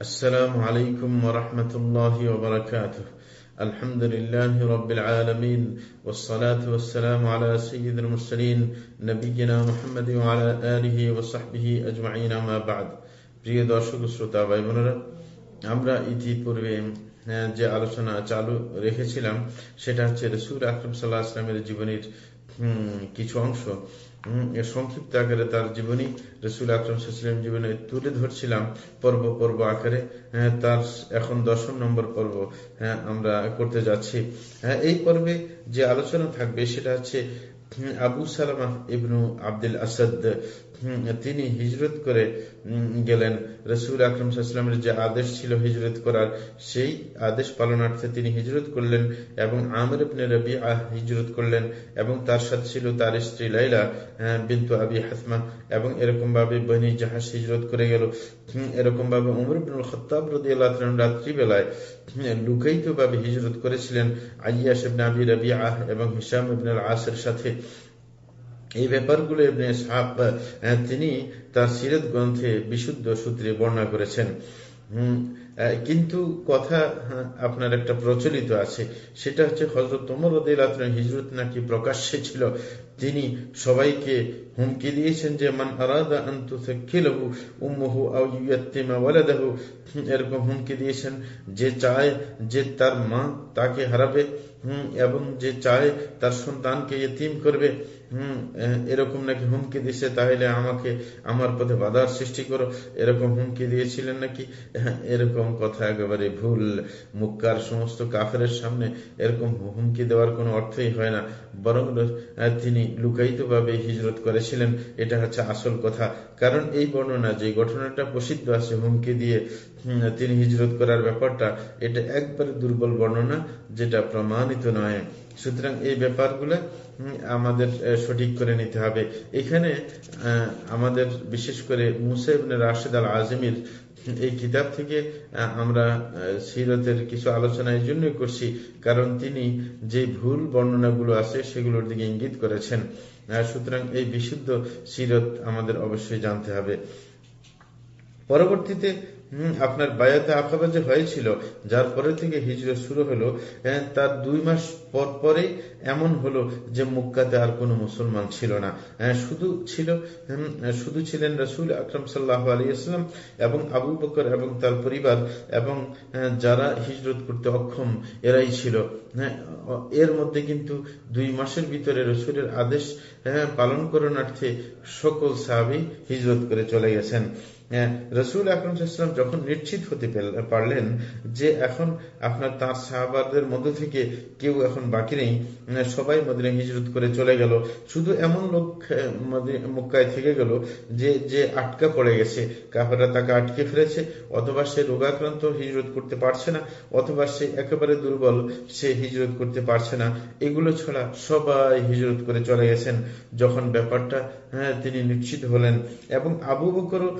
السلام عليكم ورحمة الله وبركاته الحمد لله رب العالمين والصلاة والسلام على سيد المرسلين نبينا محمد وعلى آله وصحبه أجمعين ما بعد প্রিয় দর্শক শ্রোতা ভাই বোনেরা আমরা ইতিপূর্বে যে আলোচনা চালু রেখেছিলাম সেটা হচ্ছে রসুল আকরম সাল্লাহ আসলামের জীবনীর কিছু অংশ সংক্ষিপ্ত আকারে তার জীবনী রসুল আকরম সাল্লাম জীবনে তুলে ধরছিলাম পর্ব পর্ব আকারে। তার এখন দশম নম্বর পর্ব হ্যাঁ আমরা করতে যাচ্ছি। হ্যাঁ এই পর্বে যে আলোচনা থাকবে সেটা হচ্ছে আবু সালামা ইবনু আব্দুল আসাদ তিনি হিজরত করে গেলেন। রসুল আকরম যে আদেশ ছিল হিজরত করার, সেই আদেশ পালনার্থে তিনি হিজরত করলেন এবং আমর ইবনে রবিআ হিজরত করলেন এবং তার সাথে ছিল তার স্ত্রী লাইলা বিন্তু আবি হাসমা এবং এরকম ভাবে বনি জাহাজ হিজরত করে গেল। এরকম ভাবে উমর ইবনুল খত্তাব রাদিয়াল্লাহু তাআলা রাত্রিবেলায় লুকায়িত ভাবে হিজরত করেছিলেন আইয়াস ইবনে আবি রবিআ এবং হিসাম ইবনে আসের সাথে। এই ব্যাপারগুলো তিনি তার সিরত গ্রন্থে বিশুদ্ধ সূত্রে বর্ণনা করেছেন। কিন্তু কথা আপনার একটা প্রচলিত আছে। সেটা হচ্ছে হজরত তোমর হিজরত নাকি প্রকাশ্যে ছিল। তিনি সবাইকে হুমকি দিয়েছেন যে, মান এরকম হুমকি দিয়েছেন যে চায় যে তার মা তাকে হারাবে এবং যে চায় তার সন্তানকে ইতিম করবে এরকম নাকি হুমকি দিছে তাহলে আমাকে আমার পথে বাধার সৃষ্টি করো। এরকম হুমকি দিয়েছিলেন নাকি? এরকম কথা একেবারে ভুল। মুক্কার সমস্ত কাফের সামনে এরকম হুমকি দেওয়ার কোনো অর্থই হয় না। বরং তিনি লুকায়িত ভাবে হিজরত করেছিলেন। এটা হচ্ছে আসল কথা। কারণ এই বর্ণনা যে ঘটনাটা প্রসিদ্ধ আছে হুমকি দিয়ে তিনি হিজরত করার ব্যাপারটা, এটা একবারে দুর্বল বর্ণনা, যেটা প্রমাণিত নয়। সুতরাং এই ব্যাপারগুলো আমাদের সঠিক করে নিতে হবে। এখানে আমাদের বিশেষ করে মুসাইবনে রাশেদ আল আজমির এই কিতাব থেকে আমরা সিরতের কিছু আলোচনা এই জন্যই করছি, কারণ তিনি যে ভুল বর্ণনাগুলো আছে সেগুলোর দিকে ইঙ্গিত করেছেন। সুতরাং এই বিশুদ্ধ সিরত আমাদের অবশ্যই জানতে হবে। পরবর্তীতে আপনার বায়াতে আকাবা যে হয়েছিল, যার পরে থেকে হিজরত শুরু হলো তার দুই মাস পর পরে এমন হলো যে মুক্কাতে আর কোনো মুসলমান ছিল না। শুধু ছিল শুধু ছিলেন রসুল আকরম সাল্লাহ আলিয়াল্লাম এবং আবু বকর এবং তার পরিবার এবং যারা হিজরত করতে অক্ষম এরাই ছিল। এর মধ্যে কিন্তু দুই মাসের ভিতরে রসুলের আদেশ পালন করণার্থে সকল সাহাবি হিজরত করে চলে গেছেন। রসুল আকরম সাল্লাম যখন নিশ্চিত হতে পারলেন যে এখন আপনার তার সাহাবাদের মধ্যে থেকে কেউ এখন বাকি নেই। সবাই মদিনা হিজরত করে চলে গেল। শুধু এমন লোক মক্কায় থেকে গেল যে যে আটকা পড়ে গেছে। কাপড়া তাকে আটকে ফেলেছে, অথবা সে রোগাক্রান্ত হিজরত করতে পারছে না, অথবা সে একেবারে দুর্বল, সে হিজরত করতে পারছে না। এগুলো ছাড়া সবাই হিজরত করে চলে গেছেন। যখন ব্যাপারটা হ্যাঁ তিনি নিশ্চিত হলেন। এবং আবু বকরও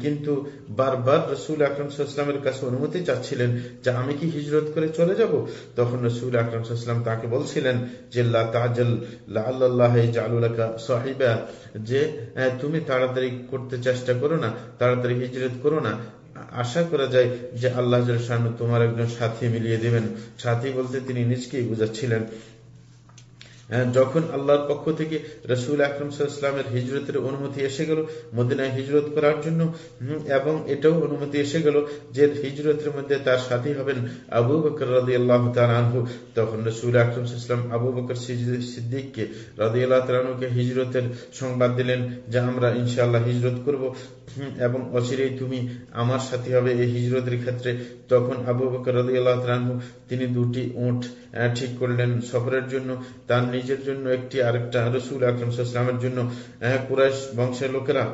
কিন্তু বারবার রসুল আকরমসাল্লামের কাছে অনুমতি চাচ্ছিলেন যে, আমি কি হিজরত করে চলে যাব? তখন রসুল আকরমসাল্লাম তাকে বলছিলেন যে সাহিবা। যে তুমি তাড়াতাড়ি করতে চেষ্টা করো না, তাড়াতাড়ি হিজরত করো না। আশা করা যায় যে আল্লাহ তোমার একজন সাথী মিলিয়ে দিবেন। সাথী বলতে তিনি নিজকেই বুঝাচ্ছিলেন। যখন আল্লাহর পক্ষ থেকে রসুল আকরম সাল্লামের হিজরতের অনুমতি এসে গেল, মদিনায় হিজরত করার জন্য এবং এটাও অনুমতি এসে গেল যে হিজরতের মধ্যে তার সাথী হবেন আবু বকর রাজি আল্লাহ তালু তখন রসুল আকরম সাল্লাম আবু বকর সিদ্দিককে রাজি আল্লাহ তালুকে হিজরতের সংবাদ দিলেন যে আমরা ইনশাআল্লাহ হিজরত করব। এবং অচিরেই তুমি আমার সাথী হবে এই হিজরতের ক্ষেত্রে। তখন আবু বকর রাজি আল্লাহ তিনি দুটি উঠ ঠিক করলেন সফরের জন্য। তার নিজের জন্য একটি আরেকটা রসুল আকরম সাল্লামের জন্য কুরাইশ বংশের লোকেরা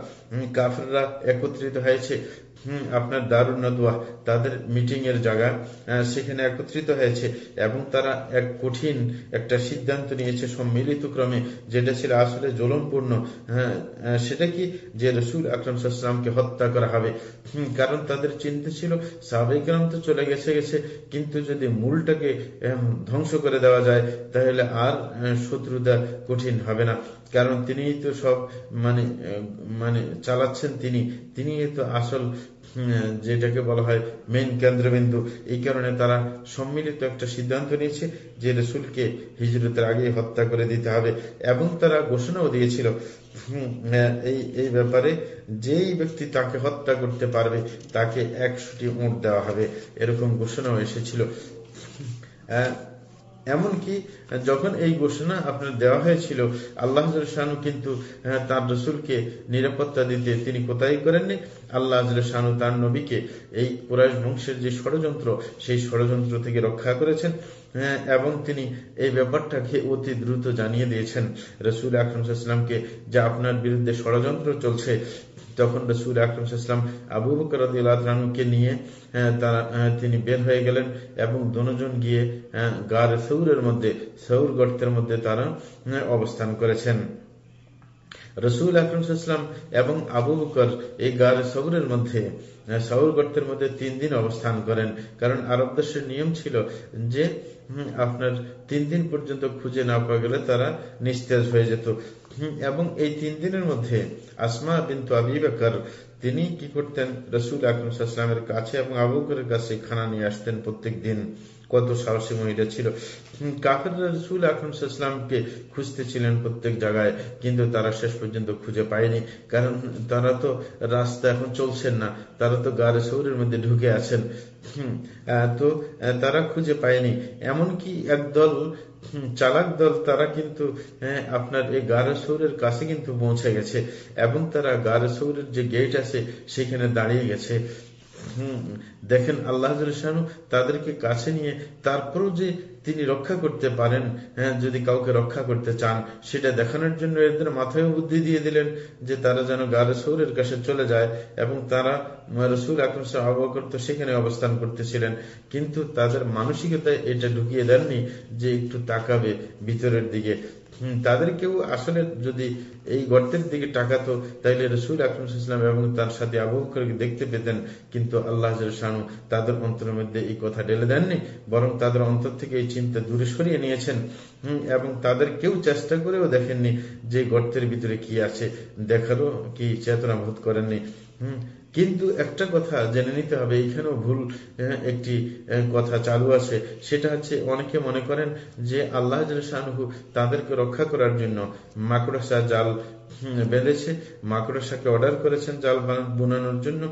কাফেররা একত্রিত হয়েছে। হম, আপনার দারুণ নদুয়া তাদের মিটিং এর জায়গা সেখানে একত্রিত হয়েছে এবং তারা এক কঠিন একটা সিদ্ধান্ত নিয়েছে সম্মিলিত ক্রমে, যেটা ছিল আসলে জলমপূর্ণ হ্যাঁ সেটা কি? যে রসুল আকরম সাল্লামকে হত্যা করা হবে। কারণ তাদের চিন্তা ছিল সাবেকরাম তো চলে গেছে গেছে, কিন্তু যদি মূলটাকে ধ্বংস করে দেওয়া যায়, তাহলে আর শত্রুতা কঠিন হবে না। কারণ তিনি তো সব মানে মানে চালাচ্ছেন তিনি। তিনি তো আসল যেটাকে বলা হয় মেন কেন্দ্রবিন্দু। এই কারণে তারা সম্মিলিত একটা সিদ্ধান্ত নিয়েছে যে রসুলকে হিজরতের আগে হত্যা করে দিতে হবে এবং তারা ঘোষণাও দিয়েছিল এই এই ব্যাপারে যেই ব্যক্তি তাকে হত্যা করতে পারবে তাকে একশোটি উঁট দেওয়া হবে। এরকম ঘোষণাও এসেছিল। এমনকি যখন এই ঘোষণা আপনার দেওয়া হয়েছিল, আল্লাহ শানু কিন্তু তার রসুলকে নিরাপত্তা দিতে তিনি কোথায় করেননি? আল্লাহ শানু তার নবীকে এই কুরাইশ বংশের যে ষড়যন্ত্র, সেই ষড়যন্ত্র থেকে রক্ষা করেছেন এবং তিনি এই ব্যাপারটাকে অতি দ্রুত জানিয়ে দিয়েছেন। রসুল আকরমসাল্লামকে যে আপনার বিরুদ্ধে ষড়যন্ত্র চলছে তখন রসুল আকরমসাল্লাম আবু বকরকে নিয়ে তারা তিনি বের হয়ে গেলেন এবং দনজন গিয়ে গার সৌরের মধ্যে, সৌর গর্তের মধ্যে তারা অবস্থান করেছেন। রসুল আকরমসাল্লাম এবং আবু বকর এই গার সৌরের মধ্যে সৌর গর্তের মধ্যে তিন দিন অবস্থান করেন। কারণ আরব দেশের নিয়ম ছিল যে আপনার তিন দিন পর্যন্ত খুঁজে না পাওয়া গেলে তারা নিস্তেজ হয়ে যেত। এবং এই তিন দিনের মধ্যে আসমা বিন্তু আবি বাকর, তিনি কি করতেন? রসুল আকরমের কাছে এবং আবুকের কাছে খানা নিয়ে আসতেন প্রত্যেক দিন কত সাহসী মহিলা ছিল। কাফের রসুল আকরমকে খুঁজতে ছিলেন প্রত্যেক জায়গায়, কিন্তু তারা শেষ পর্যন্ত খুঁজে পায়নি, কারণ তারা তো রাস্তা এখন চলছেন না, তারা তো গাড়ি শহরের মধ্যে ঢুকে আছেন। তো তারা খুঁজে পায়নি। এমনকি একদল চালাক দল, তারা কিন্তু আপনার এই গারে শহরের কাছে কিন্তু পৌঁছে গেছে, এবং তারা গারে শহরের যে গেট আছে, সেখানে দাঁড়িয়ে গেছে। দেখেন আল্লাহ তাদেরকে কাছে নিয়ে তারপরও যে তিনি রক্ষা করতে পারেন হ্যাঁ যদি কাউকে রক্ষা করতে চান, সেটা দেখানোর জন্য এদের মাথায় বুদ্ধি দিয়ে দিলেন যে তারা যেন গা রসুরের কাছে চলে যায় এবং তারা রসুল আকরম তো সেখানে অবস্থান করতেছিলেন। কিন্তু তাদের মানসিকতায় এটা ঢুকিয়ে দেননি যে একটু তাকাবে ভিতরের দিকে। তাদের কেউ আসলে যদি এই গর্তের দিকে টাকাতো তাইলে রসুল আকরমসাল্লাম এবং তার সাথে আবহাওয়া দেখতে পেতেন। কিন্তু আল্লাহ শানু তাদের অন্তরের মধ্যে এই কথা ঢেলে দেননি, বরং তাদের অন্তর থেকে এই চিন্তা দূরে সরিয়ে নিয়েছেন। এবং তাদের কেউ চেষ্টা করেও দেখেননি যে গর্তের ভিতরে কি আছে, দেখারও কি চেতনা বোধ করেননি। হম কিন্তু একটা কথা জেনে নিতে হবে এখানেও ভুল একটি কথা চালু আছে। সেটা হচ্ছে অনেকে মনে করেন যে আল্লাহ তাদেরকে রক্ষা করার জন্য মাকড়সা জাল বেঁধেছে, মাকড়সাকে অর্ডার করেছেন, জাল বোনানোর জন্য,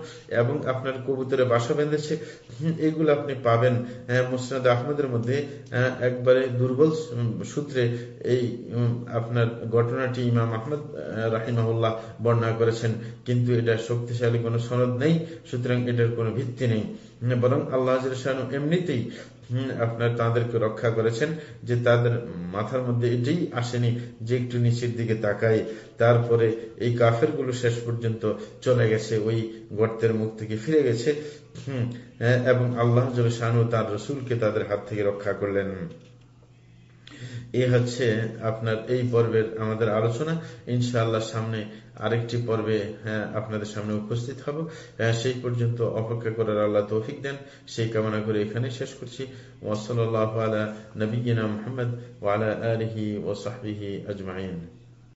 এবং আপনার কবুতরে বাসা বেঁধেছে। এগুলো আপনি পাবেন মুসনাদ আহমদের মধ্যে একবারে দুর্বল সূত্রে এই আপনার ঘটনাটি ইমাম আহমদ রাহিমাহুল্লাহ বর্ণনা করেছেন। কিন্তু এটা শক্তিশালী কোনো সনদ নেই, সুতরাং এটার কোনো ভিত্তি নেই। বরং আল্লাহ এমনিতেই আপনার তাদেরকে রক্ষা করেছেন, যে তাদের মাথার মধ্যে এটাই আসেনি যে একটু নিচের দিকে তাকায় তারপরে এই কাফেরগুলো শেষ পর্যন্ত চলে গেছে, ওই গর্তের মুখ থেকে ফিরে গেছে। হম এবং আল্লাহ শানু তার রসুলকে তাদের হাত থেকে রক্ষা করলেন। এ হচ্ছে আপনার এই পর্বের আমাদের আলোচনা। ইনশাআল্লাহ সামনে আরেকটি পর্বে হ্যাঁ আপনাদের সামনে উপস্থিত হব। হ্যাঁ, সেই পর্যন্ত অপেক্ষা করার আল্লাহ তৌফিক দেন। সেই কামনা করে এখানে শেষ করছি। ওসল আলা নবীনা মোহাম্মদ ওয়ালা আলহি ওসাহি আজমাইন।